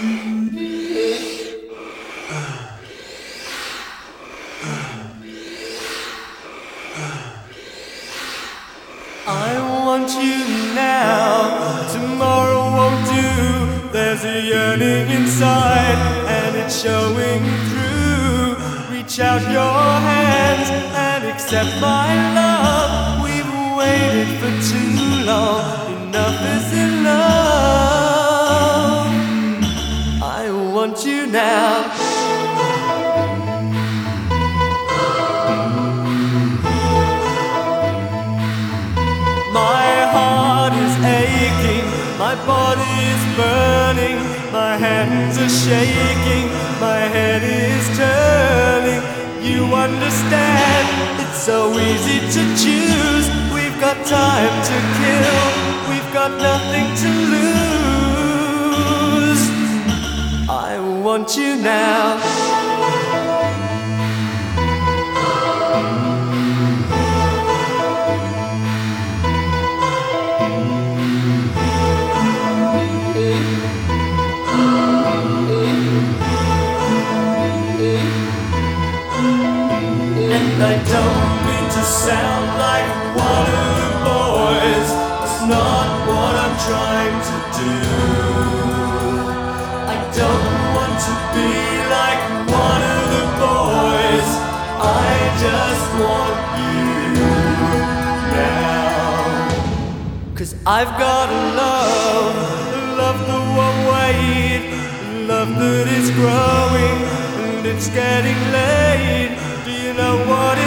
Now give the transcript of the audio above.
I want you now, tomorrow won't do. There's a yearning inside, and it's showing through. Reach out your hands and accept my love. We've waited for too long, aching, my body is burning, my hands are shaking, my head is turning. You understand, it's so easy to choose. We've got time to kill, we've got nothing to lose. I want you now. I don't want to be like one of the boys. I just want you now. Cause I've got a love, a love that won't wait, a love that is growing and it's getting late. Do you know what